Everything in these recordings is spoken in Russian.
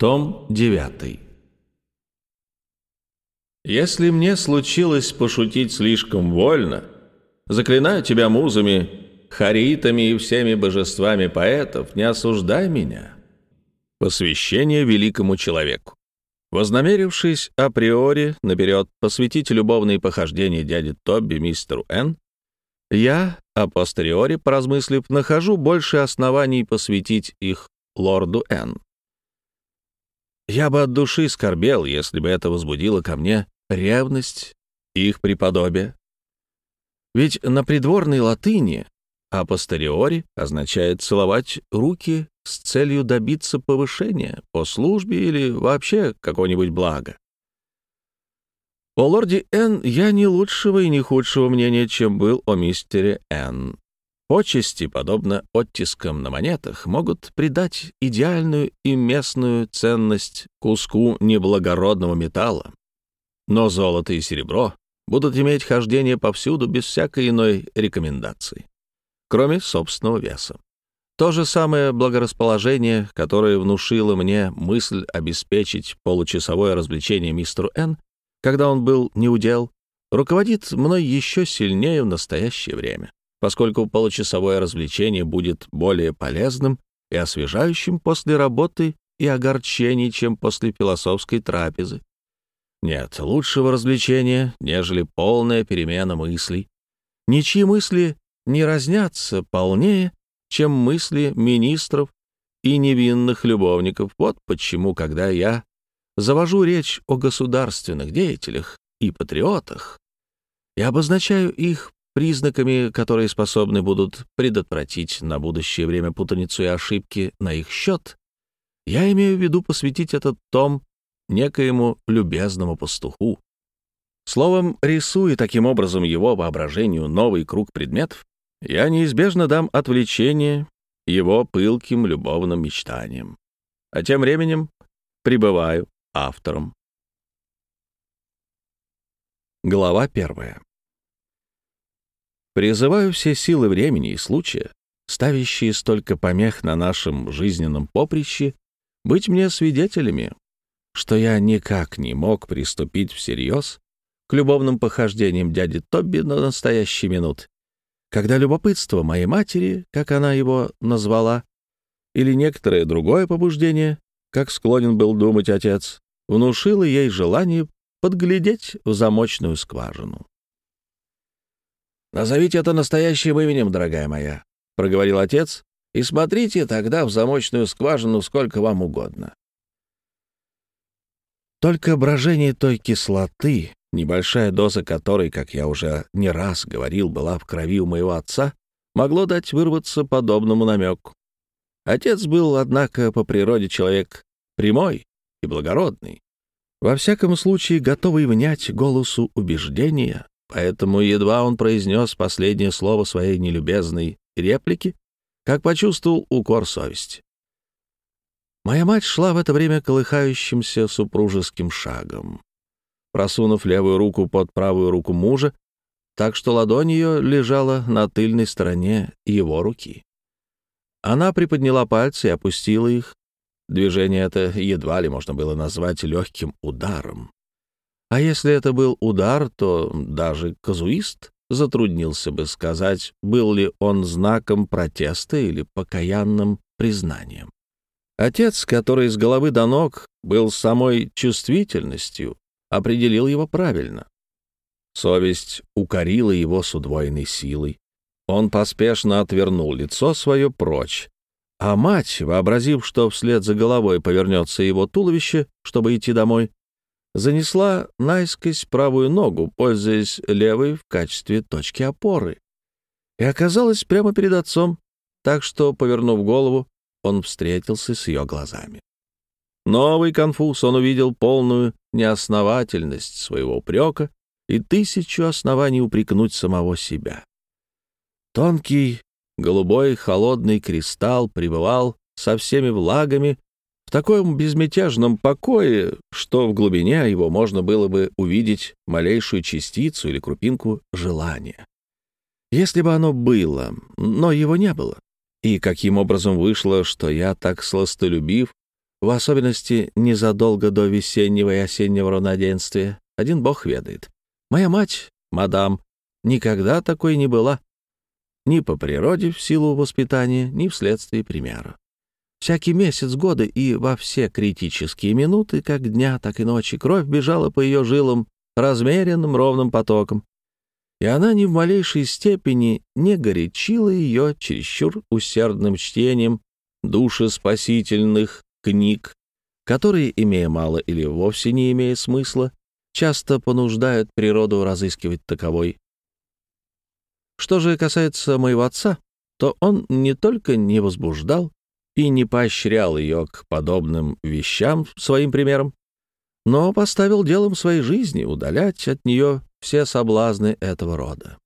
Том 9. Если мне случилось пошутить слишком вольно, заклинаю тебя музами, харитами и всеми божествами поэтов, не осуждай меня. Посвящение великому человеку. Вознамерившись априори наперед посвятить любовные похождения дяди Тобби мистеру Н, я, апостериори, поразмыслив, нахожу больше оснований посвятить их лорду Н. Я бы от души скорбел, если бы это возбудило ко мне ревность их преподобия. Ведь на придворной латыни апостериори означает целовать руки с целью добиться повышения по службе или вообще какого-нибудь блага. О лорде Н я не лучшего и не худшего мнения, чем был о мистере Н. Почести, подобно оттискам на монетах, могут придать идеальную и местную ценность куску неблагородного металла. Но золото и серебро будут иметь хождение повсюду без всякой иной рекомендации, кроме собственного веса. То же самое благорасположение, которое внушило мне мысль обеспечить получасовое развлечение мистеру Н, когда он был неудел, руководит мной еще сильнее в настоящее время поскольку получасовое развлечение будет более полезным и освежающим после работы и огорчений, чем после философской трапезы. Нет лучшего развлечения, нежели полная перемена мыслей. Ничьи мысли не разнятся полнее, чем мысли министров и невинных любовников. Вот почему, когда я завожу речь о государственных деятелях и патриотах, я обозначаю их признаками, которые способны будут предотвратить на будущее время путаницу и ошибки на их счет, я имею в виду посвятить этот том некоему любезному пастуху. Словом, рисуя таким образом его воображению новый круг предметов, я неизбежно дам отвлечение его пылким любовным мечтаниям. А тем временем пребываю автором. Глава первая. Призываю все силы времени и случая, ставящие столько помех на нашем жизненном поприще, быть мне свидетелями, что я никак не мог приступить всерьез к любовным похождениям дяди Тобби на настоящий минут, когда любопытство моей матери, как она его назвала, или некоторое другое побуждение, как склонен был думать отец, внушило ей желание подглядеть в замочную скважину. «Назовите это настоящим именем, дорогая моя», — проговорил отец, «и смотрите тогда в замочную скважину сколько вам угодно». Только брожение той кислоты, небольшая доза которой, как я уже не раз говорил, была в крови у моего отца, могло дать вырваться подобному намеку. Отец был, однако, по природе человек прямой и благородный, во всяком случае готовый внять голосу убеждения, Поэтому едва он произнес последнее слово своей нелюбезной реплики, как почувствовал укор совести. Моя мать шла в это время колыхающимся супружеским шагом, просунув левую руку под правую руку мужа, так что ладонь ее лежала на тыльной стороне его руки. Она приподняла пальцы и опустила их. Движение это едва ли можно было назвать легким ударом. А если это был удар, то даже казуист затруднился бы сказать, был ли он знаком протеста или покаянным признанием. Отец, который с головы до ног был самой чувствительностью, определил его правильно. Совесть укорила его с удвоенной силой. Он поспешно отвернул лицо свое прочь, а мать, вообразив, что вслед за головой повернется его туловище, чтобы идти домой, занесла наискось правую ногу, пользуясь левой в качестве точки опоры, и оказалась прямо перед отцом, так что, повернув голову, он встретился с ее глазами. Новый конфуз он увидел полную неосновательность своего упрека и тысячу оснований упрекнуть самого себя. Тонкий, голубой, холодный кристалл пребывал со всеми влагами в таком безмятежном покое, что в глубине его можно было бы увидеть малейшую частицу или крупинку желания. Если бы оно было, но его не было. И каким образом вышло, что я так сластолюбив, в особенности незадолго до весеннего и осеннего равноденствия, один бог ведает. Моя мать, мадам, никогда такой не была. Ни по природе в силу воспитания, ни вследствие примера. Всякий месяц года и во все критические минуты, как дня, так и ночи, кровь бежала по ее жилам размеренным ровным потоком, и она ни в малейшей степени не горячила ее чересчур усердным чтением душеспасительных книг, которые, имея мало или вовсе не имея смысла, часто понуждают природу разыскивать таковой. Что же касается моего отца, то он не только не возбуждал и не поощрял ее к подобным вещам своим примером, но поставил делом своей жизни удалять от нее все соблазны этого рода.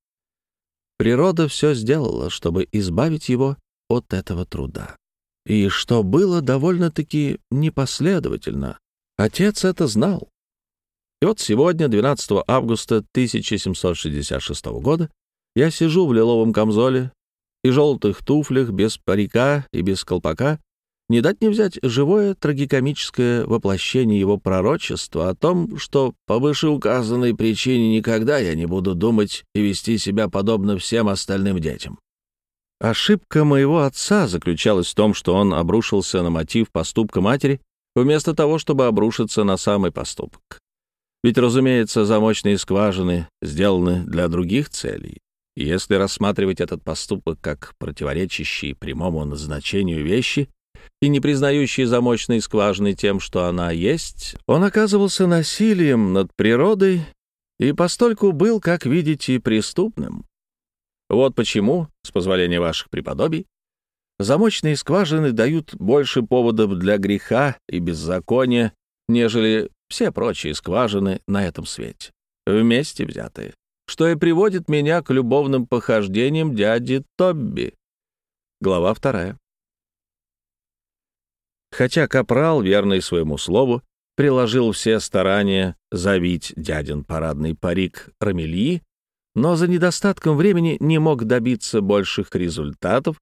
Природа все сделала, чтобы избавить его от этого труда. И что было довольно-таки непоследовательно. Отец это знал. И вот сегодня, 12 августа 1766 года, я сижу в лиловом камзоле и желтых туфлях без парика и без колпака, не дать не взять живое трагикомическое воплощение его пророчества о том, что по вышеуказанной причине никогда я не буду думать и вести себя подобно всем остальным детям. Ошибка моего отца заключалась в том, что он обрушился на мотив поступка матери, вместо того, чтобы обрушиться на самый поступок. Ведь, разумеется, замочные скважины сделаны для других целей. Если рассматривать этот поступок как противоречащий прямому назначению вещи и не признающий замочные скважины тем, что она есть, он оказывался насилием над природой и постольку был, как видите, преступным. Вот почему, с позволения ваших преподобий, замочные скважины дают больше поводов для греха и беззакония, нежели все прочие скважины на этом свете, вместе взятые, что и приводит меня к любовным похождениям дяди Тобби. Глава вторая. Хотя Капрал, верный своему слову, приложил все старания завить дядин парадный парик Рамельи, но за недостатком времени не мог добиться больших результатов.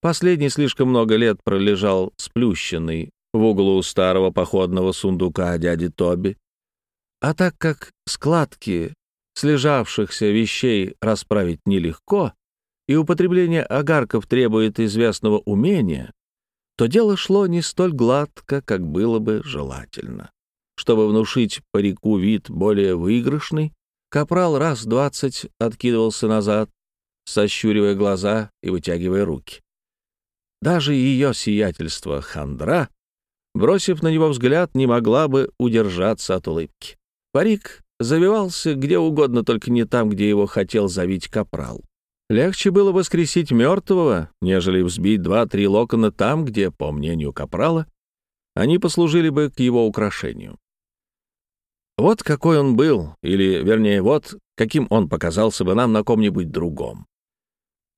Последний слишком много лет пролежал сплющенный в углу старого походного сундука дяди Тоби. А так как складки слежавшихся вещей расправить нелегко, и употребление огарков требует известного умения, то дело шло не столь гладко, как было бы желательно. Чтобы внушить парику вид более выигрышный, Капрал раз двадцать откидывался назад, сощуривая глаза и вытягивая руки. Даже ее сиятельство хандра, бросив на него взгляд, не могла бы удержаться от улыбки. Парик завивался где угодно, только не там, где его хотел завить капрал. Легче было воскресить мертвого, нежели взбить два-три локона там, где, по мнению капрала, они послужили бы к его украшению. Вот какой он был, или, вернее, вот каким он показался бы нам на ком-нибудь другом.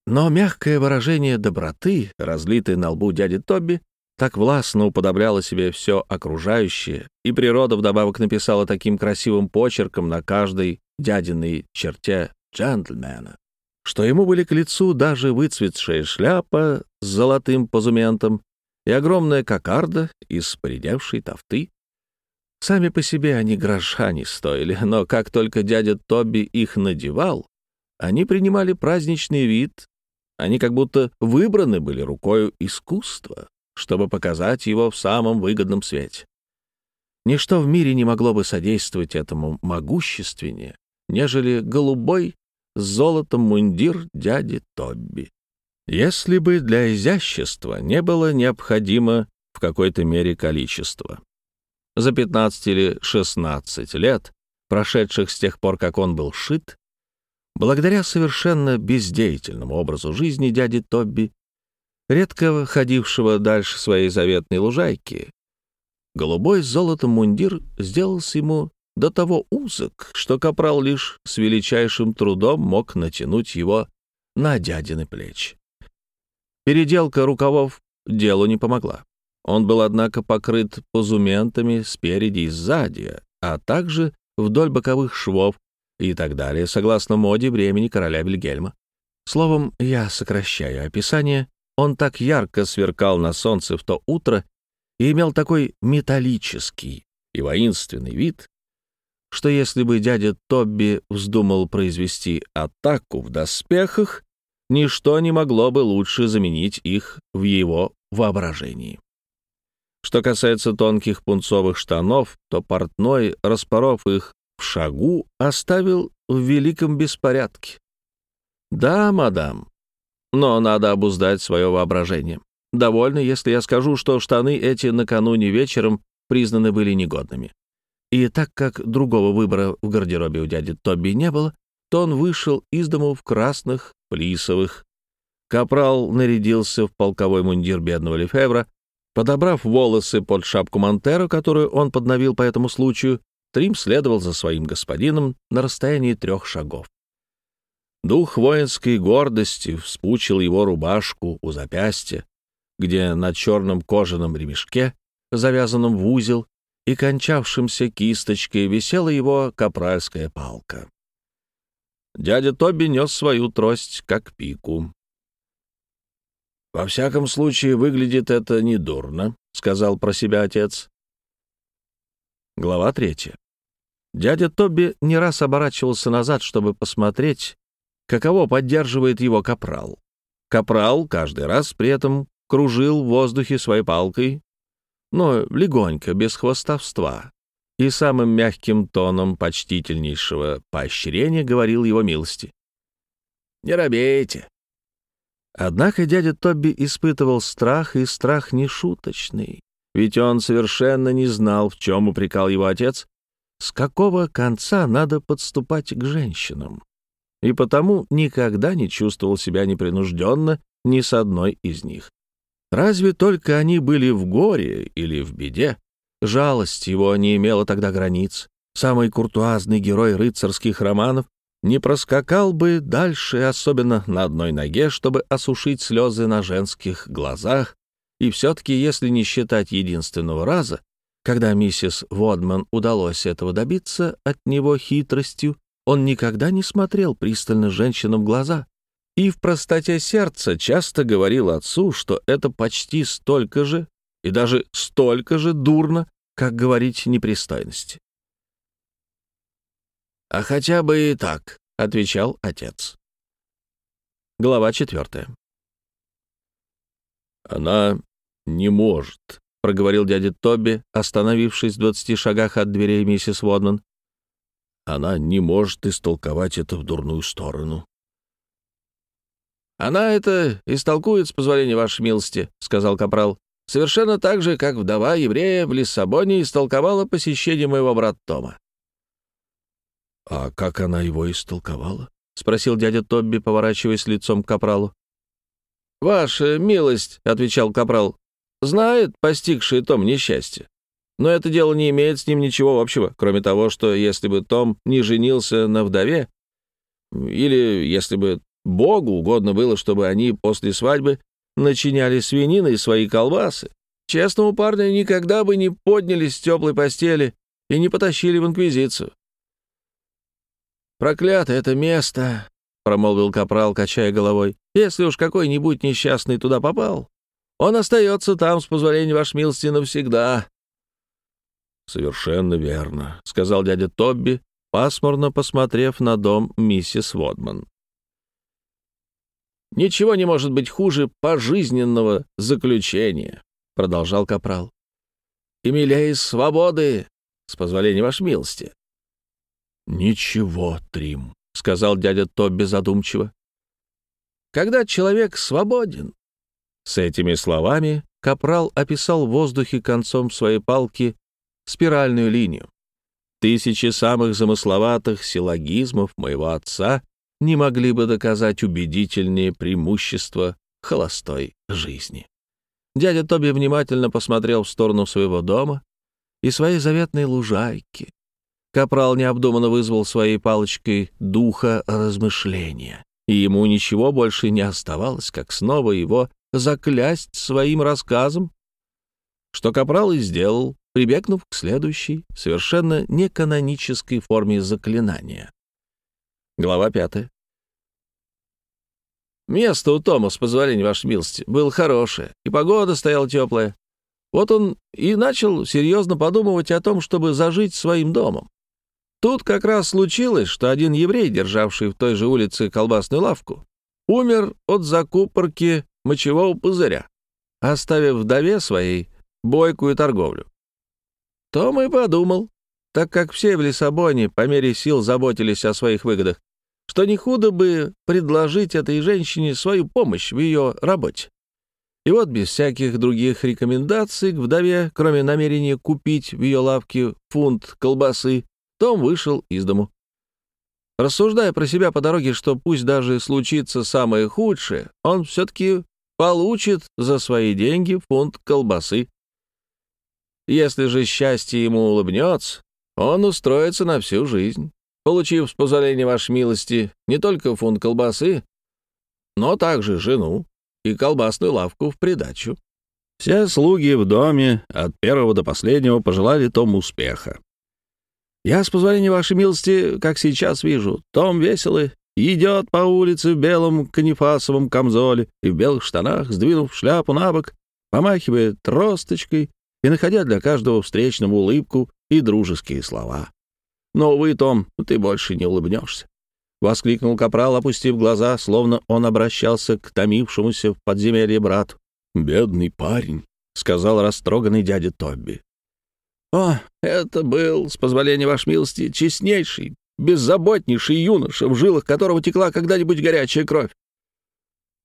Но мягкое выражение доброты, разлитое на лбу дяди Тобби, так властно уподобляло себе все окружающее, и природа вдобавок написала таким красивым почерком на каждой дядиной черте джентльмена, что ему были к лицу даже выцветшая шляпа с золотым позументом и огромная кокарда из поредевшей тофты, Сами по себе они гроша не стоили, но как только дядя Тоби их надевал, они принимали праздничный вид, они как будто выбраны были рукою искусства, чтобы показать его в самом выгодном свете. Ничто в мире не могло бы содействовать этому могущественнее, нежели голубой с золотом мундир дяди Тобби. Если бы для изящества не было необходимо в какой-то мере количество. За 15 или 16 лет, прошедших с тех пор, как он был шит, благодаря совершенно бездеятельному образу жизни дяди Тобби, редко ходившего дальше своей заветной лужайки, голубой с золотом мундир сделался ему до того узок, что капрал лишь с величайшим трудом мог натянуть его на дядины плечи. Переделка рукавов делу не помогла. Он был, однако, покрыт позументами спереди и сзади, а также вдоль боковых швов и так далее, согласно моде времени короля Вильгельма. Словом, я сокращаю описание. Он так ярко сверкал на солнце в то утро и имел такой металлический и воинственный вид, что если бы дядя Тобби вздумал произвести атаку в доспехах, ничто не могло бы лучше заменить их в его воображении. Что касается тонких пунцовых штанов, то портной, распоров их в шагу, оставил в великом беспорядке. Да, мадам, но надо обуздать свое воображение. Довольно, если я скажу, что штаны эти накануне вечером признаны были негодными. И так как другого выбора в гардеробе у дяди Тоби не было, то он вышел из дому в красных, плисовых. Капрал нарядился в полковой мундир бедного Лефевра, подобрав волосы под шапку Монтеро, которую он подновил по этому случаю, Трим следовал за своим господином на расстоянии трех шагов. Дух воинской гордости вспучил его рубашку у запястья, где на черном кожаном ремешке, завязанном в узел и кончавшимся кисточкой, висела его капральская палка. Дядя Тоби нес свою трость, как пику. «Во всяком случае, выглядит это недурно», — сказал про себя отец. Глава третья. Дядя Тоби не раз оборачивался назад, чтобы посмотреть, каково поддерживает его капрал. Капрал каждый раз при этом кружил в воздухе своей палкой, но легонько, без хвостовства, и самым мягким тоном почтительнейшего поощрения говорил его милости. «Не робейте!» Однако дядя Тобби испытывал страх, и страх нешуточный, ведь он совершенно не знал, в чем упрекал его отец, с какого конца надо подступать к женщинам, и потому никогда не чувствовал себя непринужденно ни с одной из них. Разве только они были в горе или в беде. Жалость его не имела тогда границ. Самый куртуазный герой рыцарских романов не проскакал бы дальше, особенно на одной ноге, чтобы осушить слезы на женских глазах. И все-таки, если не считать единственного раза, когда миссис Водман удалось этого добиться от него хитростью, он никогда не смотрел пристально женщинам в глаза, и в простоте сердца часто говорил отцу, что это почти столько же и даже столько же дурно, как говорить непристойности. «А хотя бы и так», — отвечал отец. Глава четвертая. «Она не может», — проговорил дядя Тоби, остановившись в двадцати шагах от дверей миссис Водман. «Она не может истолковать это в дурную сторону. «Она это истолкует, с позволения вашей милости», — сказал Капрал. «Совершенно так же, как вдова еврея в Лиссабоне истолковала посещение моего брата Тома». «А как она его истолковала?» — спросил дядя Тобби, поворачиваясь лицом к Капралу. «Ваша милость», — отвечал Капрал, — «знает постигший Том несчастье. Но это дело не имеет с ним ничего общего, кроме того, что если бы Том не женился на вдове, или если бы Богу угодно было, чтобы они после свадьбы начиняли свининой свои колбасы. Честному парню никогда бы не поднялись с теплой постели и не потащили в инквизицию. «Проклятое это место!» — промолвил капрал, качая головой. «Если уж какой-нибудь несчастный туда попал, он остается там, с позволения вашей милости, навсегда». «Совершенно верно», — сказал дядя Тобби, пасмурно посмотрев на дом миссис Водман. «Ничего не может быть хуже пожизненного заключения», — продолжал Капрал. «И милее свободы, с позволения вашей милости». «Ничего, Трим», — сказал дядя Тобби задумчиво. «Когда человек свободен». С этими словами Капрал описал в воздухе концом своей палки спиральную линию. Тысячи самых замысловатых силлогизмов моего отца не могли бы доказать убедительнее преимущества холостой жизни. Дядя Тоби внимательно посмотрел в сторону своего дома и своей заветной лужайки. Капрал необдуманно вызвал своей палочкой духа размышления, и ему ничего больше не оставалось, как снова его заклясть своим рассказом, что Капрал и сделал, прибегнув к следующей, совершенно неканонической форме заклинания. Глава пятая. Место у Тома, с позволения вашей милости, было хорошее, и погода стояла теплая. Вот он и начал серьезно подумывать о том, чтобы зажить своим домом. Тут как раз случилось, что один еврей, державший в той же улице колбасную лавку, умер от закупорки мочевого пузыря, оставив вдове своей бойкую торговлю. Том и подумал, так как все в Лиссабоне по мере сил заботились о своих выгодах, что не худо бы предложить этой женщине свою помощь в ее работе. И вот без всяких других рекомендаций к вдове, кроме намерения купить в ее лавке фунт колбасы, том вышел из дому. Рассуждая про себя по дороге, что пусть даже случится самое худшее, он все-таки получит за свои деньги фунт колбасы. Если же счастье ему улыбнется, он устроится на всю жизнь, получив с позволения вашей милости не только фунт колбасы, но также жену и колбасную лавку в придачу. Все слуги в доме от первого до последнего пожелали Тому успеха. Я, с позволения вашей милости, как сейчас вижу, Том веселый, идет по улице в белом канифасовом камзоле и в белых штанах, сдвинув шляпу на бок, помахивая тросточкой и находя для каждого встречного улыбку и дружеские слова. Но, увы, Том, ты больше не улыбнешься. — воскликнул капрал, опустив глаза, словно он обращался к томившемуся в подземелье брату. «Бедный парень», — сказал растроганный дядя Тобби. «О, это был, с позволения вашей милости, честнейший, беззаботнейший юноша, в жилах которого текла когда-нибудь горячая кровь».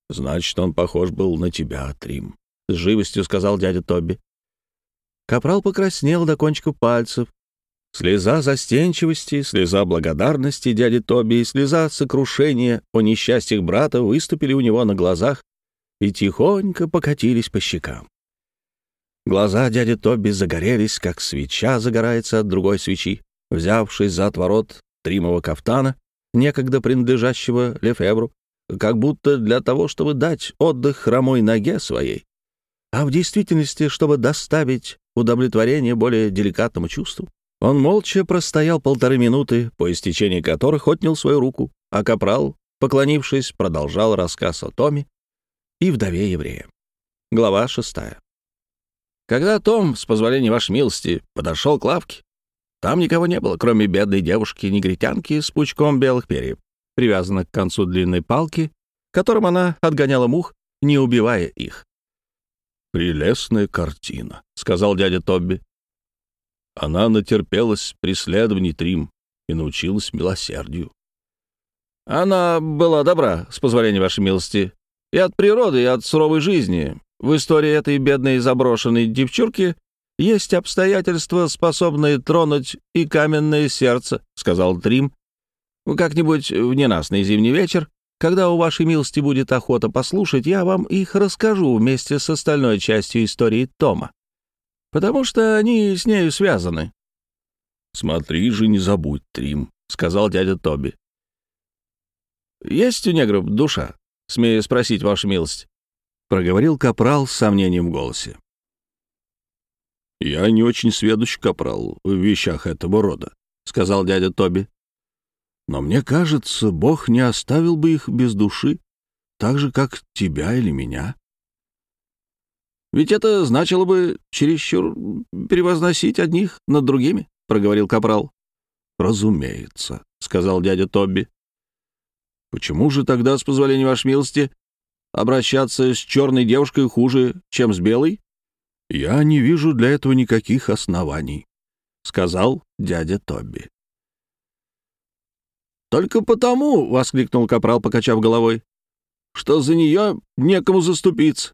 «Значит, он похож был на тебя, Трим», — с живостью сказал дядя Тобби. Капрал покраснел до кончика пальцев. Слеза застенчивости, слеза благодарности дяди Тоби и слеза сокрушения о несчастьях брата выступили у него на глазах и тихонько покатились по щекам. Глаза дяди Тоби загорелись, как свеча загорается от другой свечи. Взявшись за отворот тримого кафтана, некогда принадлежащего Лефебру, как будто для того, чтобы дать отдых хромой ноге своей, а в действительности, чтобы доставить удовлетворение более деликатному чувству. Он молча простоял полторы минуты, по истечении которых отнял свою руку, а капрал, поклонившись, продолжал рассказ о Томе и вдове еврея. Глава шестая. Когда Том, с позволения вашей милости, подошел к лавке, там никого не было, кроме бедной девушки-негритянки с пучком белых перьев, привязанных к концу длинной палки, которым она отгоняла мух, не убивая их. «Прелестная картина», — сказал дядя Тобби. Она натерпелась преследований Трим и научилась милосердию. «Она была добра, с позволения вашей милости, и от природы, и от суровой жизни. В истории этой бедной заброшенной девчурки есть обстоятельства, способные тронуть и каменное сердце», — сказал Трим. «Как-нибудь в ненастный зимний вечер, когда у вашей милости будет охота послушать, я вам их расскажу вместе с остальной частью истории Тома, потому что они с нею связаны». «Смотри же, не забудь, Трим», — сказал дядя Тоби. «Есть у негров душа?» — смею спросить, ваша милость проговорил Капрал с сомнением в голосе. «Я не очень сведущ, Капрал, в вещах этого рода», — сказал дядя Тоби. «Но мне кажется, Бог не оставил бы их без души, так же, как тебя или меня». «Ведь это значило бы чересчур превозносить одних над другими», — проговорил Капрал. «Разумеется», — сказал дядя Тобби. «Почему же тогда, с позволения вашей милости, обращаться с черной девушкой хуже, чем с белой? Я не вижу для этого никаких оснований, сказал дядя Тоби. Только потому, воскликнул капрал, покачав головой, что за нее некому заступиться.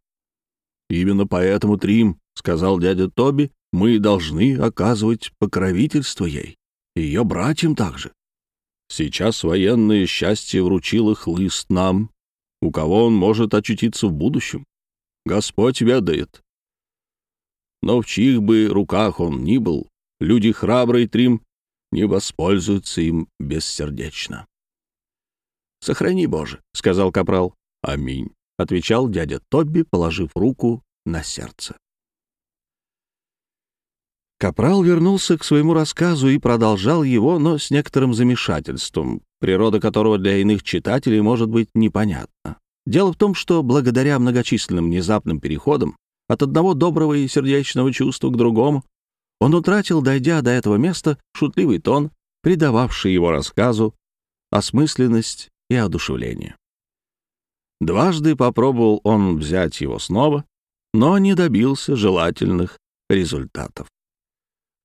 Именно поэтому, Трим, сказал дядя Тоби, мы должны оказывать покровительство ей, ее братьям также. Сейчас военное счастье вручило хлыст нам, у кого он может очутиться в будущем. Господь ведает. Но в чьих бы руках он ни был, люди храбрые Трим не воспользуются им бессердечно. «Сохрани, Боже», — сказал капрал. «Аминь», — отвечал дядя Тобби, положив руку на сердце. Капрал вернулся к своему рассказу и продолжал его, но с некоторым замешательством, природа которого для иных читателей может быть непонятна. Дело в том, что благодаря многочисленным внезапным переходам от одного доброго и сердечного чувства к другому, он утратил, дойдя до этого места, шутливый тон, придававший его рассказу осмысленность и одушевление. Дважды попробовал он взять его снова, но не добился желательных результатов.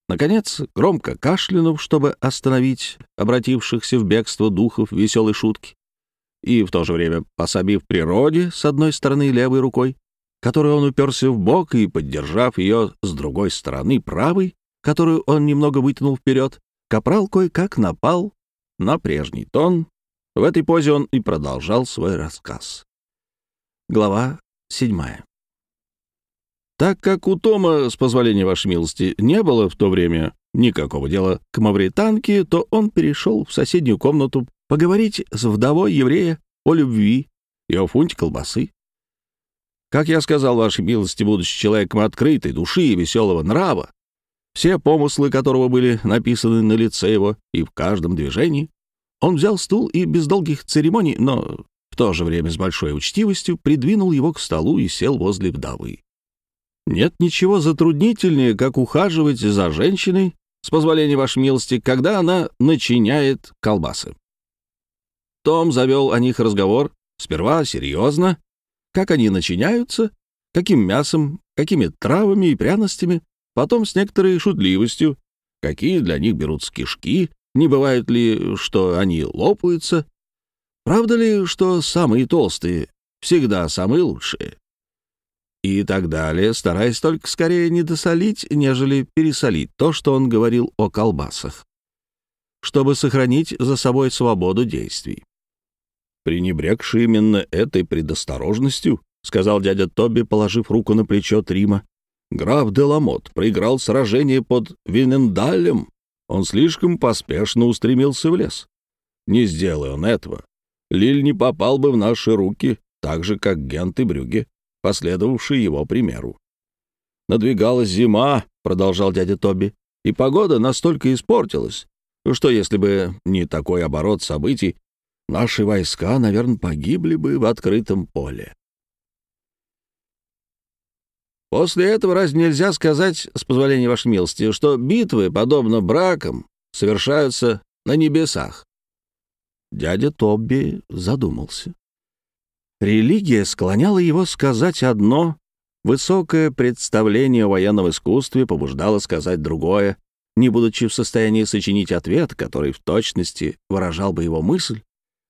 Наконец, громко кашлянув, чтобы остановить обратившихся в бегство духов веселой шутки, и в то же время пособив природе с одной стороны левой рукой, которой он уперся в бок и, поддержав ее с другой стороны правой, которую он немного вытянул вперед, капрал кое-как напал на прежний тон. В этой позе он и продолжал свой рассказ. Глава седьмая. Так как у Тома, с позволения вашей милости, не было в то время никакого дела к мавританке, то он перешел в соседнюю комнату поговорить с вдовой еврея о любви и о фунте колбасы. Как я сказал вашей милости, будучи человеком открытой души и веселого нрава, все помыслы которого были написаны на лице его и в каждом движении, он взял стул и без долгих церемоний, но в то же время с большой учтивостью придвинул его к столу и сел возле вдовы. Нет ничего затруднительнее, как ухаживать за женщиной, с позволения вашей милости, когда она начиняет колбасы. Том завел о них разговор, сперва серьезно, как они начиняются, каким мясом, какими травами и пряностями, потом с некоторой шутливостью, какие для них берут кишки, не бывает ли, что они лопаются, правда ли, что самые толстые всегда самые лучшие, и так далее, стараясь только скорее не досолить, нежели пересолить то, что он говорил о колбасах, чтобы сохранить за собой свободу действий. «Пренебрегший именно этой предосторожностью», — сказал дядя Тоби, положив руку на плечо Трима, «граф Деламот проиграл сражение под Винендалем. Он слишком поспешно устремился в лес. Не сделай он этого, Лиль не попал бы в наши руки, так же, как Гент и Брюге последовавший его примеру. «Надвигалась зима», — продолжал дядя Тоби, — «и погода настолько испортилась, что если бы не такой оборот событий, наши войска, наверное, погибли бы в открытом поле». После этого разве нельзя сказать, с позволения вашей милости, что битвы, подобно бракам, совершаются на небесах? Дядя Тобби задумался. Религия склоняла его сказать одно, высокое представление о военном искусстве побуждало сказать другое. Не будучи в состоянии сочинить ответ, который в точности выражал бы его мысль,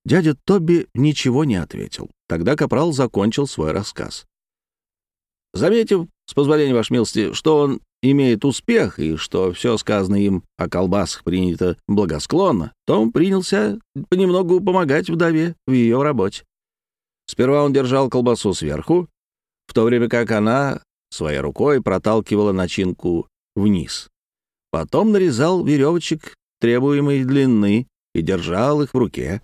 дядя Тоби ничего не ответил. Тогда Капрал закончил свой рассказ. Заметив, с позволения вашей милости, что он имеет успех и что все сказанное им о колбасах принято благосклонно, Том принялся понемногу помогать вдове в ее работе. Сперва он держал колбасу сверху, в то время как она своей рукой проталкивала начинку вниз. Потом нарезал веревочек требуемой длины и держал их в руке.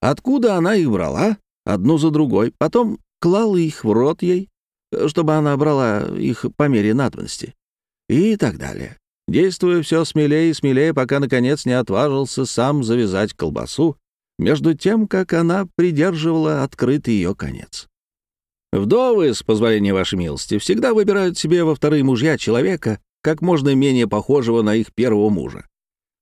Откуда она их брала? Одну за другой. Потом клал их в рот ей, чтобы она брала их по мере надобности. И так далее. Действуя все смелее и смелее, пока, наконец, не отважился сам завязать колбасу между тем, как она придерживала открытый ее конец. Вдовы, с позволения вашей милости, всегда выбирают себе во вторые мужья человека, как можно менее похожего на их первого мужа.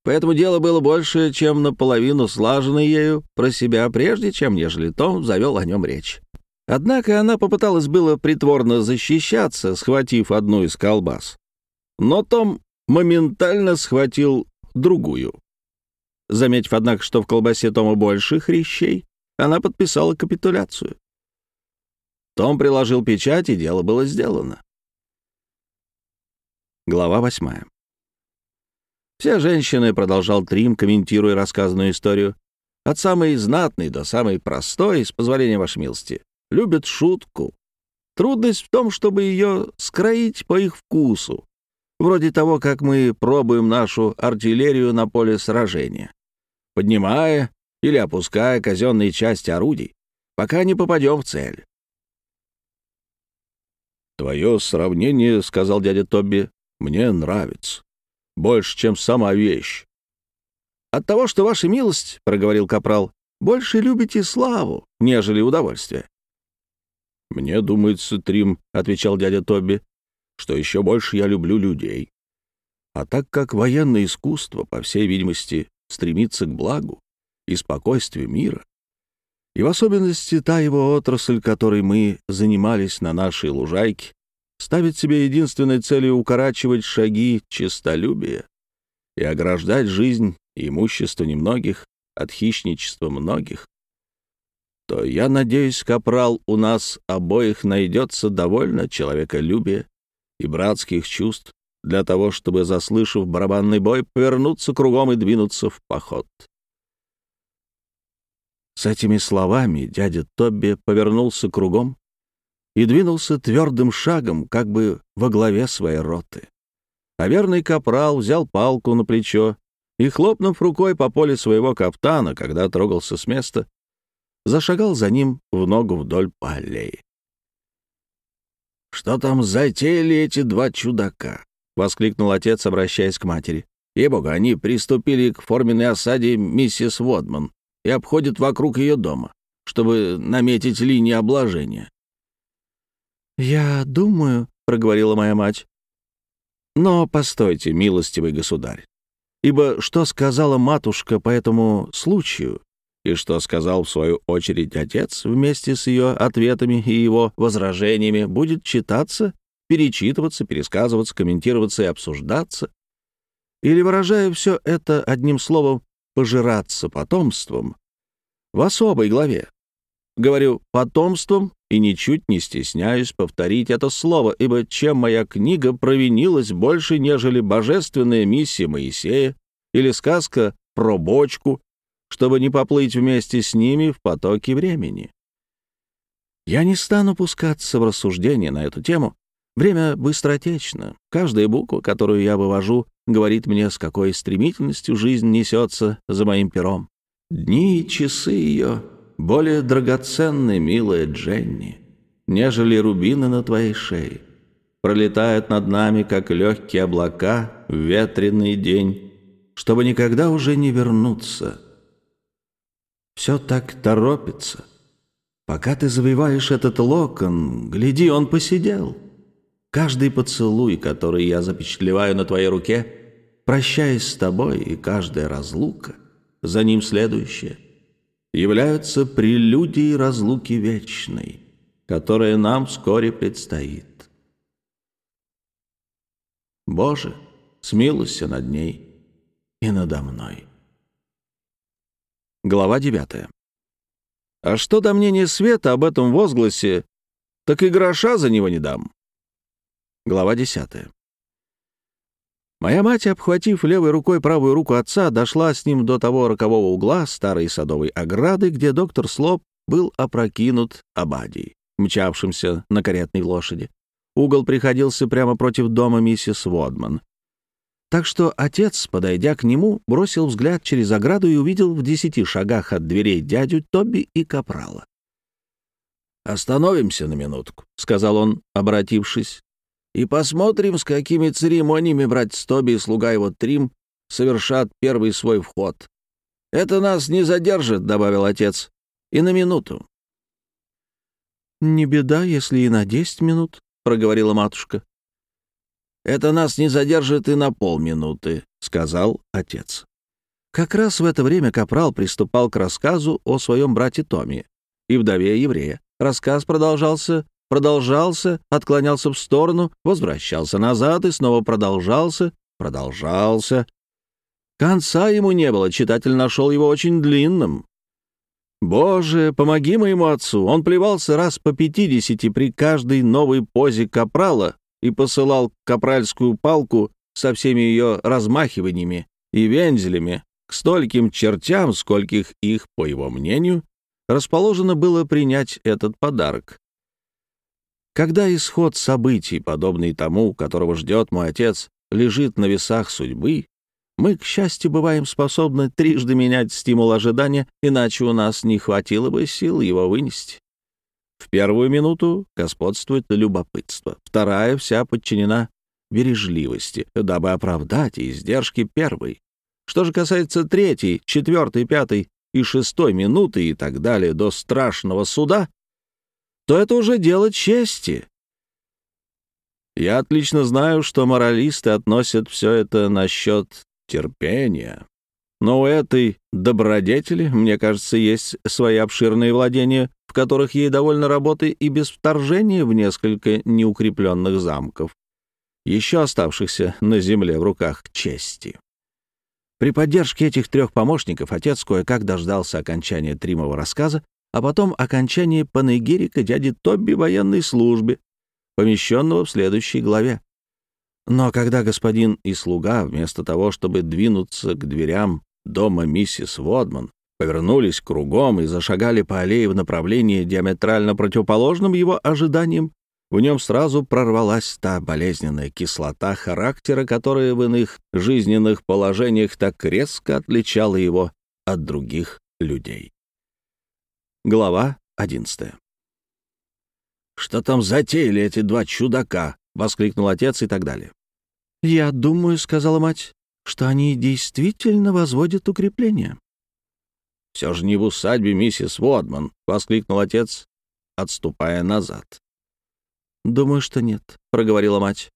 Поэтому дело было больше, чем наполовину слажено ею про себя, прежде чем, нежели Том завел о нем речь. Однако она попыталась было притворно защищаться, схватив одну из колбас. Но Том моментально схватил другую, Заметив, однако, что в колбасе Тома больше хрящей, она подписала капитуляцию. Том приложил печать, и дело было сделано. Глава восьмая. Все женщины, продолжал Трим, комментируя рассказанную историю, от самой знатной до самой простой, с позволения вашей милости, любят шутку. Трудность в том, чтобы ее скроить по их вкусу, вроде того, как мы пробуем нашу артиллерию на поле сражения поднимая или опуская казенные части орудий, пока не попадем в цель. «Твое сравнение, — сказал дядя Тобби, — мне нравится. Больше, чем сама вещь». «От того, что ваша милость, — проговорил Капрал, — больше любите славу, нежели удовольствие». «Мне думается, Трим», — отвечал дядя Тоби, — «что еще больше я люблю людей. А так как военное искусство, по всей видимости, стремится к благу и спокойствию мира, и в особенности та его отрасль, которой мы занимались на нашей лужайке, ставит себе единственной целью укорачивать шаги честолюбия и ограждать жизнь и имущество немногих от хищничества многих, то, я надеюсь, капрал, у нас обоих найдется довольно человеколюбия и братских чувств для того, чтобы, заслышав барабанный бой, повернуться кругом и двинуться в поход. С этими словами дядя Тобби повернулся кругом и двинулся твердым шагом, как бы во главе своей роты. А верный капрал взял палку на плечо и, хлопнув рукой по поле своего каптана, когда трогался с места, зашагал за ним в ногу вдоль по аллее. «Что там затеяли эти два чудака?» — воскликнул отец, обращаясь к матери. «Ей-богу, они приступили к форменной осаде миссис Водман и обходят вокруг ее дома, чтобы наметить линии обложения». «Я думаю», — проговорила моя мать. «Но постойте, милостивый государь, ибо что сказала матушка по этому случаю, и что сказал, в свою очередь, отец вместе с ее ответами и его возражениями, будет читаться, перечитываться, пересказываться, комментироваться и обсуждаться. Или, выражая все это одним словом, пожираться потомством, в особой главе. Говорю «потомством» и ничуть не стесняюсь повторить это слово, ибо чем моя книга провинилась больше, нежели божественная миссия Моисея или сказка про бочку, чтобы не поплыть вместе с ними в потоке времени. Я не стану пускаться в рассуждения на эту тему. Время быстротечно. Каждая буква, которую я вывожу, говорит мне, с какой стремительностью жизнь несется за моим пером. Дни и часы ее более драгоценны, милая Дженни, нежели рубины на твоей шее. Пролетают над нами, как легкие облака в ветреный день, чтобы никогда уже не вернуться — все так торопится. Пока ты завиваешь этот локон, гляди, он посидел. Каждый поцелуй, который я запечатлеваю на твоей руке, прощаясь с тобой, и каждая разлука, за ним следующая, являются прелюдией разлуки вечной, которая нам вскоре предстоит. Боже, смилуйся над ней и надо мной. Глава 9. А что до мнения Света об этом возгласе, так и гроша за него не дам. Глава 10. Моя мать, обхватив левой рукой правую руку отца, дошла с ним до того рокового угла старой садовой ограды, где доктор Слоп был опрокинут Абадией, мчавшимся на каретной лошади. Угол приходился прямо против дома миссис Водман, так что отец, подойдя к нему, бросил взгляд через ограду и увидел в десяти шагах от дверей дядю Тоби и Капрала. «Остановимся на минутку», — сказал он, обратившись, «и посмотрим, с какими церемониями братец Тоби и слуга его Трим совершат первый свой вход. Это нас не задержит», — добавил отец, — «и на минуту». «Не беда, если и на десять минут», — проговорила матушка. Это нас не задержит и на полминуты», — сказал отец. Как раз в это время Капрал приступал к рассказу о своем брате Томе и вдове еврея. Рассказ продолжался, продолжался, отклонялся в сторону, возвращался назад и снова продолжался, продолжался. Конца ему не было, читатель нашел его очень длинным. «Боже, помоги моему отцу!» Он плевался раз по пятидесяти при каждой новой позе капрала, и посылал капральскую палку со всеми ее размахиваниями и вензелями к стольким чертям, скольких их, по его мнению, расположено было принять этот подарок. Когда исход событий, подобный тому, которого ждет мой отец, лежит на весах судьбы, мы, к счастью, бываем способны трижды менять стимул ожидания, иначе у нас не хватило бы сил его вынести. В первую минуту господствует любопытство, вторая вся подчинена бережливости, дабы оправдать издержки первой. Что же касается третьей, четвертой, пятой и шестой минуты и так далее до страшного суда, то это уже дело чести. Я отлично знаю, что моралисты относят все это насчет терпения. Но у этой добродетели, мне кажется, есть свои обширные владения, в которых ей довольно работы и без вторжения в несколько неукрепленных замков, еще оставшихся на земле в руках чести. При поддержке этих трех помощников отец кое-как дождался окончания Тримова рассказа, а потом окончания панегирика дяди Тобби военной службе, помещенного в следующей главе. Но когда господин и слуга, вместо того, чтобы двинуться к дверям дома миссис Водман, повернулись кругом и зашагали по аллее в направлении диаметрально противоположном его ожиданиям, в нем сразу прорвалась та болезненная кислота характера, которая в иных жизненных положениях так резко отличала его от других людей. Глава одиннадцатая. «Что там затеяли эти два чудака?» — воскликнул отец и так далее. «Я думаю, — сказала мать, — что они действительно возводят укрепления». «Все же не в усадьбе миссис Водман», — воскликнул отец, отступая назад. «Думаю, что нет», — проговорила мать.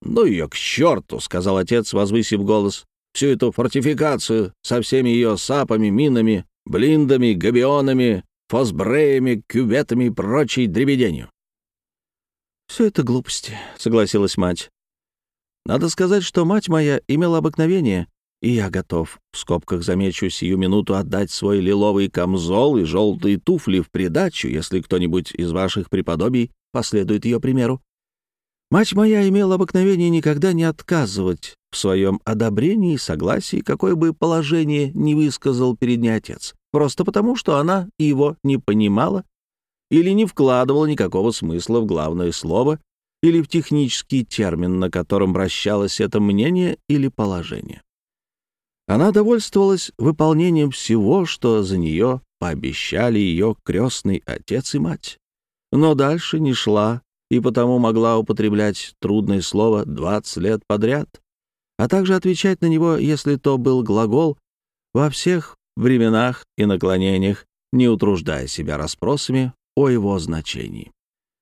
«Ну ее к черту», — сказал отец, возвысив голос. «Всю эту фортификацию со всеми ее сапами, минами, блиндами, габионами, фосбреями, кюветами и прочей дребеденью». «Все это глупости», — согласилась мать. Надо сказать, что мать моя имела обыкновение, и я готов, в скобках замечу, сию минуту отдать свой лиловый камзол и желтые туфли в придачу, если кто-нибудь из ваших преподобий последует ее примеру. Мать моя имела обыкновение никогда не отказывать в своем одобрении и согласии, какое бы положение не высказал перед ней отец, просто потому, что она его не понимала или не вкладывала никакого смысла в главное слово или в технический термин, на котором вращалось это мнение или положение. Она довольствовалась выполнением всего, что за нее пообещали ее крестный отец и мать. Но дальше не шла и потому могла употреблять трудное слово 20 лет подряд, а также отвечать на него, если то был глагол, во всех временах и наклонениях, не утруждая себя расспросами о его значении.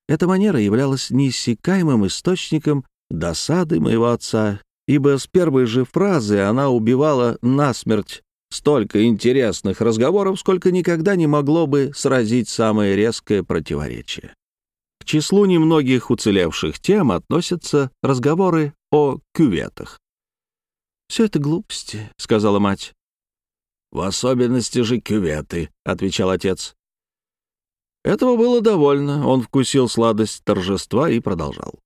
Эта манера являлась неиссякаемым источником досады моего отца, ибо с первой же фразы она убивала насмерть столько интересных разговоров, сколько никогда не могло бы сразить самое резкое противоречие. К числу немногих уцелевших тем относятся разговоры о кюветах. «Все это глупости», — сказала мать. «В особенности же кюветы», — отвечал отец. Этого было довольно. Он вкусил сладость торжества и продолжал.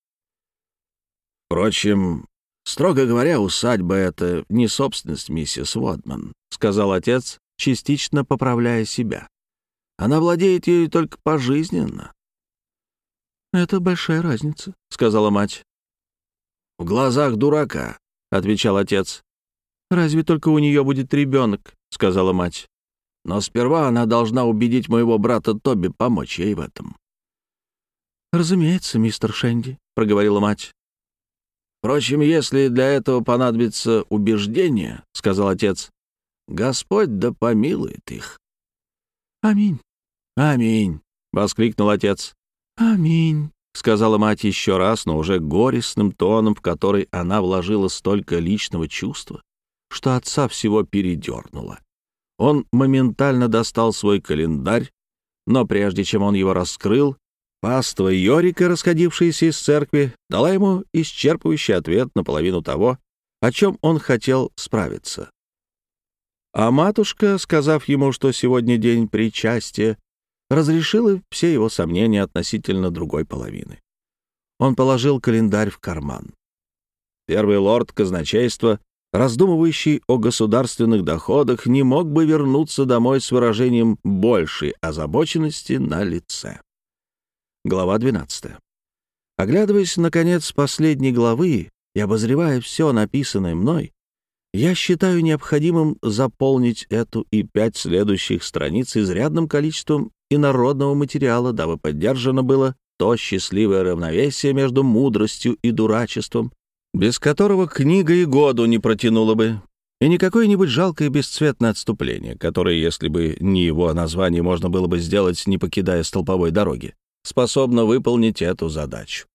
«Впрочем, строго говоря, усадьба — это не собственность миссис Водман», — сказал отец, частично поправляя себя. «Она владеет ею только пожизненно». «Это большая разница», — сказала мать. «В глазах дурака», — отвечал отец. «Разве только у нее будет ребенок», — сказала мать. Но сперва она должна убедить моего брата Тоби помочь ей в этом. «Разумеется, мистер Шенди», — проговорила мать. «Впрочем, если для этого понадобится убеждение, — сказал отец, — Господь да помилует их». «Аминь». «Аминь», — воскликнул отец. «Аминь», — сказала мать еще раз, но уже горестным тоном, в который она вложила столько личного чувства, что отца всего передернуло. Он моментально достал свой календарь, но прежде чем он его раскрыл, паства Йорика, расходившаяся из церкви, дала ему исчерпывающий ответ на половину того, о чем он хотел справиться. А матушка, сказав ему, что сегодня день причастия, разрешила все его сомнения относительно другой половины. Он положил календарь в карман. Первый лорд казначейства раздумывающий о государственных доходах, не мог бы вернуться домой с выражением большей озабоченности на лице. Глава 12. Оглядываясь, наконец, последней главы и обозревая все написанное мной, я считаю необходимым заполнить эту и пять следующих страниц изрядным количеством инородного материала, дабы поддержано было то счастливое равновесие между мудростью и дурачеством, без которого книга и году не протянула бы. И не какое-нибудь жалкое бесцветное отступление, которое, если бы не его название, можно было бы сделать, не покидая столповой дороги, способно выполнить эту задачу.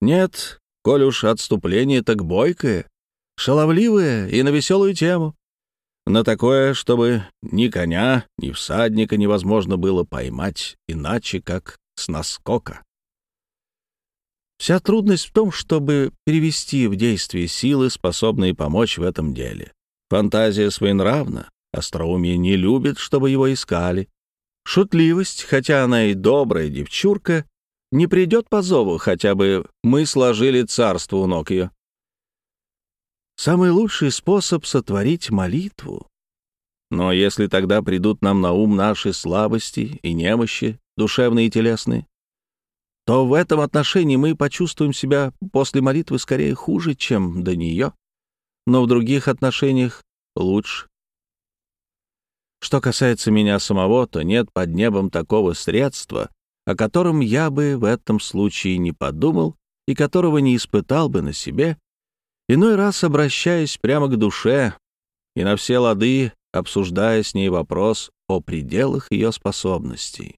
Нет, коль уж отступление, так бойкое, шаловливое и на веселую тему. На такое, чтобы ни коня, ни всадника невозможно было поймать иначе, как с наскока. Вся трудность в том, чтобы перевести в действие силы, способные помочь в этом деле. Фантазия своенравна, остроумие не любит, чтобы его искали. Шутливость, хотя она и добрая девчурка, не придет по зову, хотя бы мы сложили царство у ног ее. Самый лучший способ — сотворить молитву. Но если тогда придут нам на ум наши слабости и немощи, душевные и телесные, то в этом отношении мы почувствуем себя после молитвы скорее хуже, чем до нее, но в других отношениях лучше. Что касается меня самого, то нет под небом такого средства, о котором я бы в этом случае не подумал и которого не испытал бы на себе, иной раз обращаясь прямо к душе и на все лады обсуждая с ней вопрос о пределах ее способностей.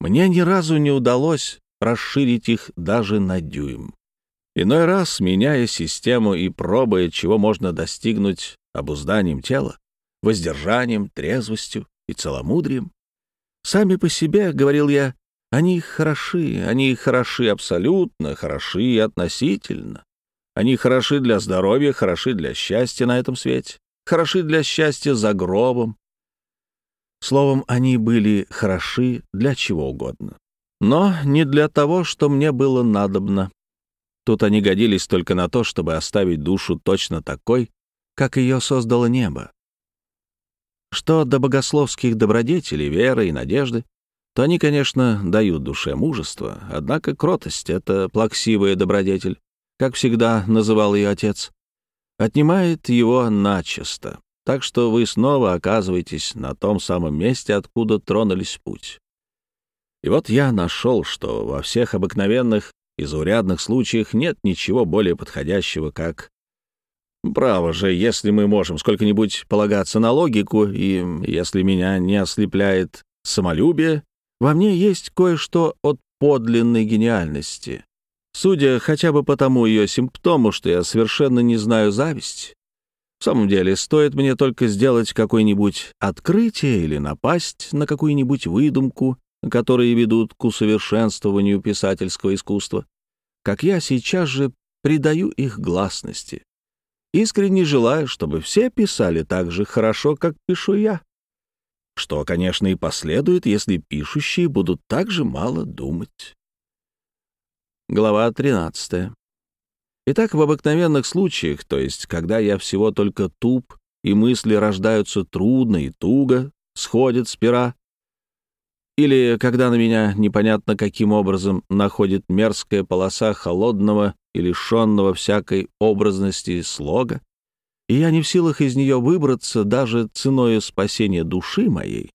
Мне ни разу не удалось расширить их даже на дюйм. Иной раз, меняя систему и пробуя, чего можно достигнуть обузданием тела, воздержанием, трезвостью и целомудрием, сами по себе, — говорил я, — они хороши, они хороши абсолютно, хороши и относительно. Они хороши для здоровья, хороши для счастья на этом свете, хороши для счастья за гробом. Словом, они были хороши для чего угодно. Но не для того, что мне было надобно. Тут они годились только на то, чтобы оставить душу точно такой, как ее создало небо. Что до богословских добродетелей, веры и надежды, то они, конечно, дают душе мужество, однако кротость — это плаксивая добродетель, как всегда называл ее отец, отнимает его начисто, так что вы снова оказываетесь на том самом месте, откуда тронулись путь. И вот я нашел, что во всех обыкновенных и заурядных случаях нет ничего более подходящего, как... Право же, если мы можем сколько-нибудь полагаться на логику, и если меня не ослепляет самолюбие, во мне есть кое-что от подлинной гениальности, Судя хотя бы по тому ее симптому, что я совершенно не знаю зависть. В самом деле, стоит мне только сделать какое-нибудь открытие или напасть на какую-нибудь выдумку, которые ведут к усовершенствованию писательского искусства, как я сейчас же придаю их гласности. Искренне желаю, чтобы все писали так же хорошо, как пишу я. Что, конечно, и последует, если пишущие будут так же мало думать. Глава 13. Итак, в обыкновенных случаях, то есть когда я всего только туп, и мысли рождаются трудно и туго, сходят с пера, или когда на меня непонятно каким образом находит мерзкая полоса холодного и лишенного всякой образности слога, и я не в силах из нее выбраться даже ценой спасения души моей,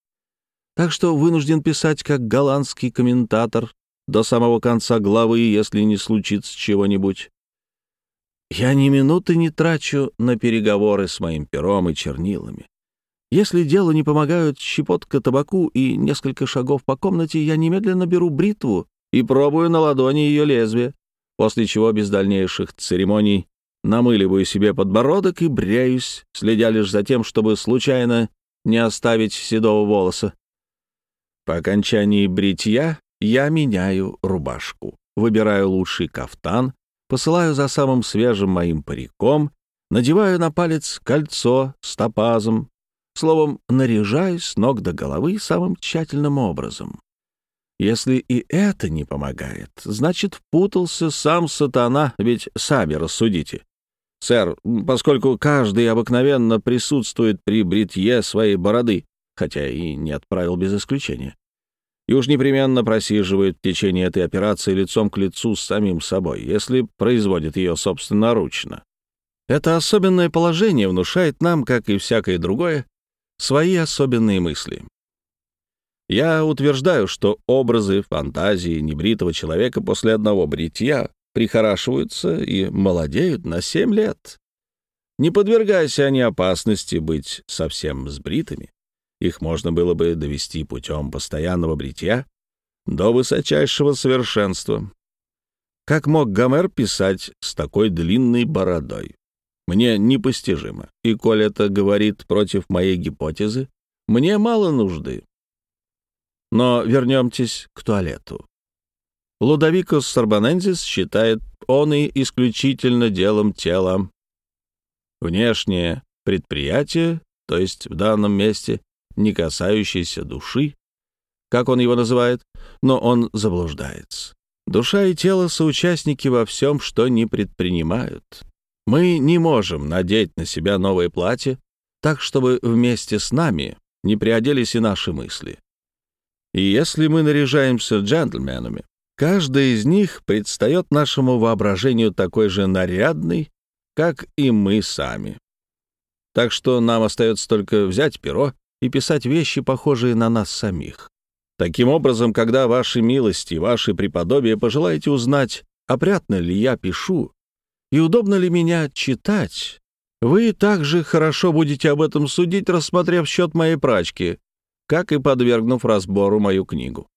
так что вынужден писать как голландский комментатор до самого конца главы, если не случится чего-нибудь. Я ни минуты не трачу на переговоры с моим пером и чернилами. Если делу не помогают щепотка табаку и несколько шагов по комнате, я немедленно беру бритву и пробую на ладони ее лезвие, после чего без дальнейших церемоний намыливаю себе подбородок и бреюсь, следя лишь за тем, чтобы случайно не оставить седого волоса. По окончании бритья я меняю рубашку, выбираю лучший кафтан, посылаю за самым свежим моим париком, надеваю на палец кольцо с топазом, словом, наряжаюсь с ног до головы самым тщательным образом. Если и это не помогает, значит, впутался сам сатана, ведь сами рассудите. Сэр, поскольку каждый обыкновенно присутствует при бритье своей бороды, хотя и не отправил без исключения, и уж непременно просиживает в течение этой операции лицом к лицу с самим собой, если производит ее собственноручно. Это особенное положение внушает нам, как и всякое другое, свои особенные мысли. Я утверждаю, что образы фантазии небритого человека после одного бритья прихорашиваются и молодеют на семь лет. Не подвергайся они опасности быть совсем сбритыми. Их можно было бы довести путем постоянного бритья до высочайшего совершенства. Как мог Гомер писать с такой длинной бородой? Мне непостижимо. И коль это говорит против моей гипотезы, мне мало нужды. Но вернемтесь к туалету. Лудовикус Сарбонензис считает он и исключительно делом тела. Внешнее предприятие, то есть в данном месте не касающееся души, как он его называет, но он заблуждается. Душа и тело — соучастники во всем, что не предпринимают. Мы не можем надеть на себя новое платье, так, чтобы вместе с нами не приоделись и наши мысли. И если мы наряжаемся джентльменами, каждый из них предстает нашему воображению такой же нарядный, как и мы сами. Так что нам остается только взять перо и писать вещи, похожие на нас самих. Таким образом, когда ваши милости, ваши преподобия пожелаете узнать, опрятно ли я пишу и удобно ли меня читать, вы также хорошо будете об этом судить, рассмотрев счет моей прачки, как и подвергнув разбору мою книгу.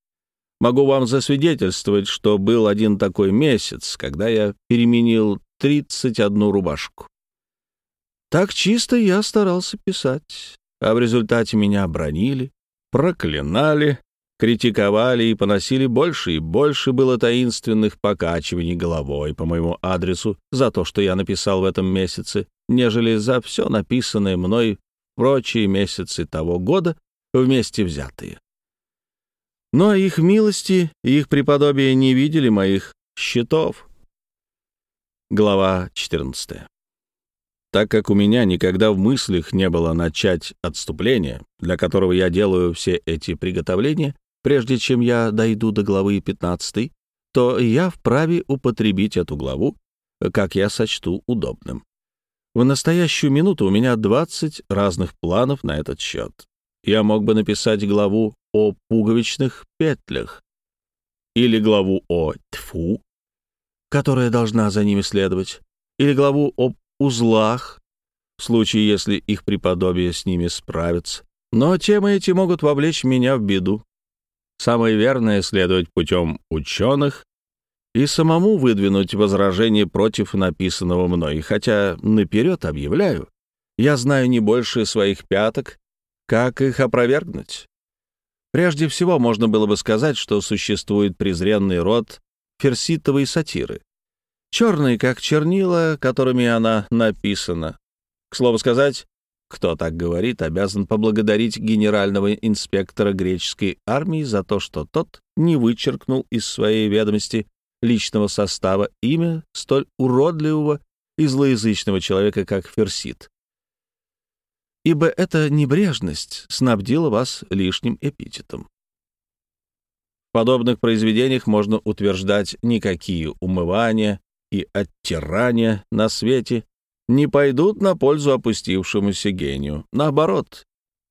Могу вам засвидетельствовать, что был один такой месяц, когда я переменил 31 рубашку. Так чисто я старался писать, а в результате меня бронили, проклинали, критиковали и поносили больше и больше было таинственных покачиваний головой по моему адресу за то, что я написал в этом месяце, нежели за все написанное мной прочие месяцы того года вместе взятые. Но их милости и их преподобие не видели моих счетов. Глава 14. Так как у меня никогда в мыслях не было начать отступление, для которого я делаю все эти приготовления, прежде чем я дойду до главы 15, то я вправе употребить эту главу, как я сочту удобным. В настоящую минуту у меня 20 разных планов на этот счет. Я мог бы написать главу о пуговичных петлях или главу о тфу, которая должна за ними следовать, или главу об узлах, в случае, если их преподобие с ними справится. Но темы эти могут вовлечь меня в беду. Самое верное — следовать путем ученых и самому выдвинуть возражение против написанного мной, хотя наперед объявляю, я знаю не больше своих пяток, как их опровергнуть. Прежде всего, можно было бы сказать, что существует презренный род ферситовой сатиры. Черные, как чернила, которыми она написана. К слову сказать, кто так говорит, обязан поблагодарить генерального инспектора греческой армии за то, что тот не вычеркнул из своей ведомости личного состава имя столь уродливого и злоязычного человека, как Ферсит. Ибо эта небрежность снабдила вас лишним эпитетом. В подобных произведениях можно утверждать никакие умывания и оттирания на свете не пойдут на пользу опустившемуся гению. Наоборот,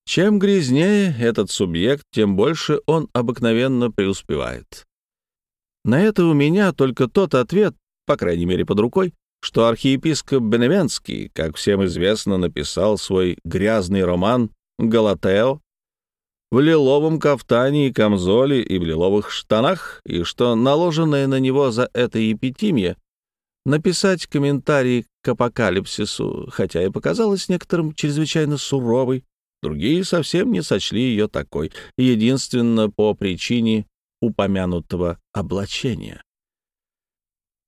чем грязнее этот субъект, тем больше он обыкновенно преуспевает. На это у меня только тот ответ, по крайней мере под рукой, что архиепископ Беневенский, как всем известно, написал свой грязный роман «Галатео» в лиловом кафтане и камзоле и в лиловых штанах, и что наложенное на него за это епитимье написать комментарий к апокалипсису, хотя и показалась некоторым чрезвычайно суровой, другие совсем не сочли ее такой, единственно по причине упомянутого облачения.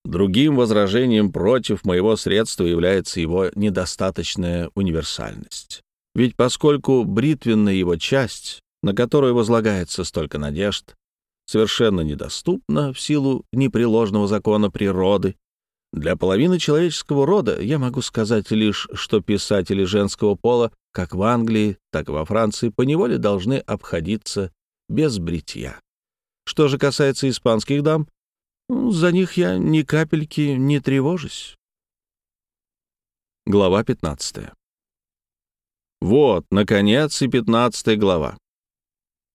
Другим возражением против моего средства является его недостаточная универсальность. Ведь поскольку бритвенная его часть, на которую возлагается столько надежд, совершенно недоступна в силу непреложного закона природы, для половины человеческого рода я могу сказать лишь, что писатели женского пола, как в Англии, так и во Франции, поневоле должны обходиться без бритья. Что же касается испанских дам, ну, за них я ни капельки не тревожусь. Глава 15. Вот, наконец, и 15 глава.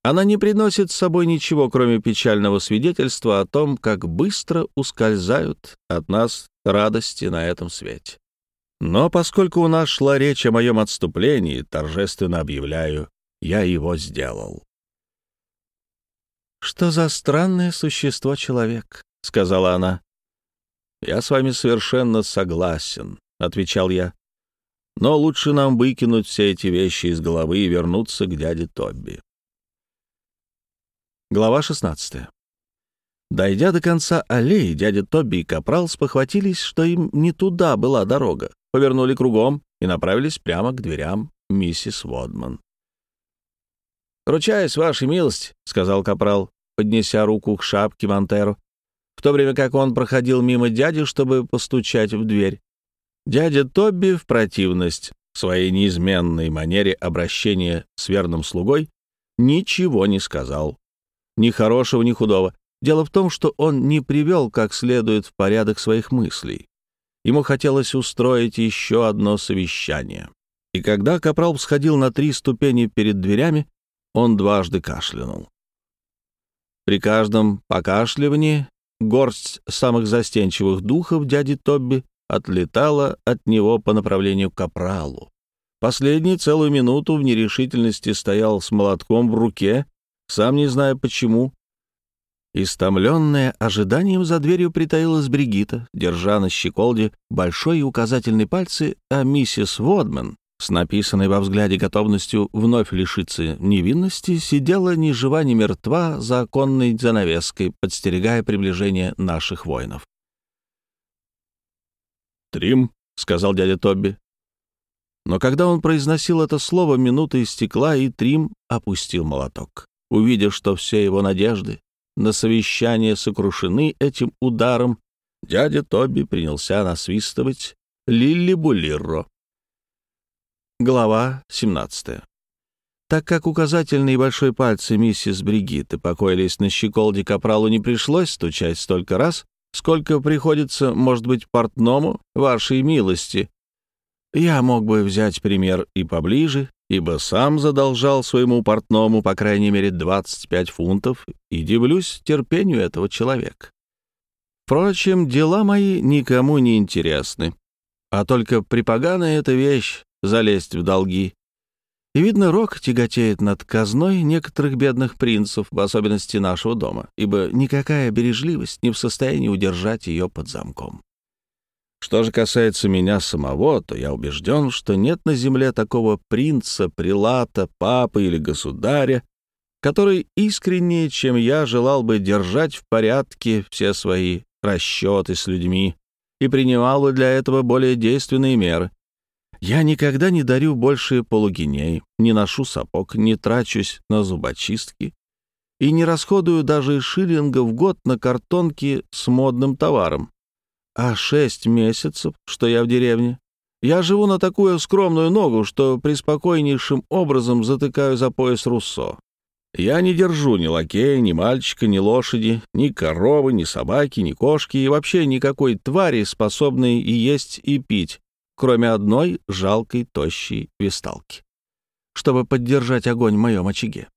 Она не приносит с собой ничего, кроме печального свидетельства о том, как быстро ускользают от нас радости на этом свете. Но поскольку у нас шла речь о моем отступлении, торжественно объявляю, я его сделал. «Что за странное существо человек?» — сказала она. «Я с вами совершенно согласен», — отвечал я. «Но лучше нам выкинуть все эти вещи из головы и вернуться к дяде Тобби». Глава 16. Дойдя до конца аллеи, дядя Тобби и Капрал спохватились, что им не туда была дорога, повернули кругом и направились прямо к дверям миссис Водман. «Ручаюсь, вашей милость», — сказал Капрал, поднеся руку к шапке Монтеро, в то время как он проходил мимо дяди, чтобы постучать в дверь. Дядя Тобби в противность своей неизменной манере обращения с верным слугой ничего не сказал. Ни хорошего, ни худого. Дело в том, что он не привел как следует в порядок своих мыслей. Ему хотелось устроить еще одно совещание. И когда Капрал сходил на три ступени перед дверями, он дважды кашлянул. При каждом покашливании горсть самых застенчивых духов дяди Тобби отлетала от него по направлению к Капралу. Последний целую минуту в нерешительности стоял с молотком в руке, сам не зная почему, Истомленная ожиданием за дверью притаилась Бригита, держа на щеколде большой и указательный пальцы, а миссис Водман, с написанной во взгляде готовностью вновь лишиться невинности, сидела ни жива, ни мертва за оконной занавеской, подстерегая приближение наших воинов. «Трим», — сказал дядя Тобби. Но когда он произносил это слово, минута истекла, и Трим опустил молоток. Увидев, что все его надежды, на совещание сокрушены этим ударом, дядя Тоби принялся насвистывать Лилли Булирро. Глава 17. Так как указательные и большой пальцы миссис Бригитты покоились на щеколде капралу, не пришлось стучать столько раз, сколько приходится, может быть, портному, вашей милости. Я мог бы взять пример и поближе, ибо сам задолжал своему портному по крайней мере 25 фунтов и дивлюсь терпению этого человека. Впрочем, дела мои никому не интересны, а только припоганая эта вещь — залезть в долги. И, видно, рок тяготеет над казной некоторых бедных принцев, в особенности нашего дома, ибо никакая бережливость не в состоянии удержать ее под замком. Что же касается меня самого, то я убежден, что нет на земле такого принца, прилата, папы или государя, который искреннее, чем я, желал бы держать в порядке все свои расчеты с людьми и принимал бы для этого более действенные меры. Я никогда не дарю больше полугиней, не ношу сапог, не трачусь на зубочистки и не расходую даже шиллинга в год на картонки с модным товаром а шесть месяцев, что я в деревне. Я живу на такую скромную ногу, что преспокойнейшим образом затыкаю за пояс Руссо. Я не держу ни лакея, ни мальчика, ни лошади, ни коровы, ни собаки, ни кошки и вообще никакой твари, способной и есть, и пить, кроме одной жалкой тощей висталки, чтобы поддержать огонь в моем очаге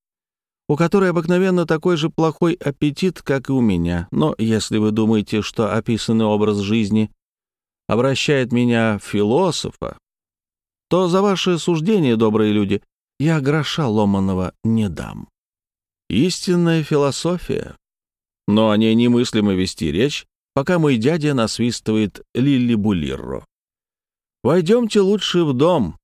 у которой обыкновенно такой же плохой аппетит, как и у меня. Но если вы думаете, что описанный образ жизни обращает меня в философа, то за ваше суждение, добрые люди, я гроша ломаного не дам. Истинная философия. Но о ней немыслимо вести речь, пока мой дядя насвистывает Лилли Булирро. Войдемте лучше в дом,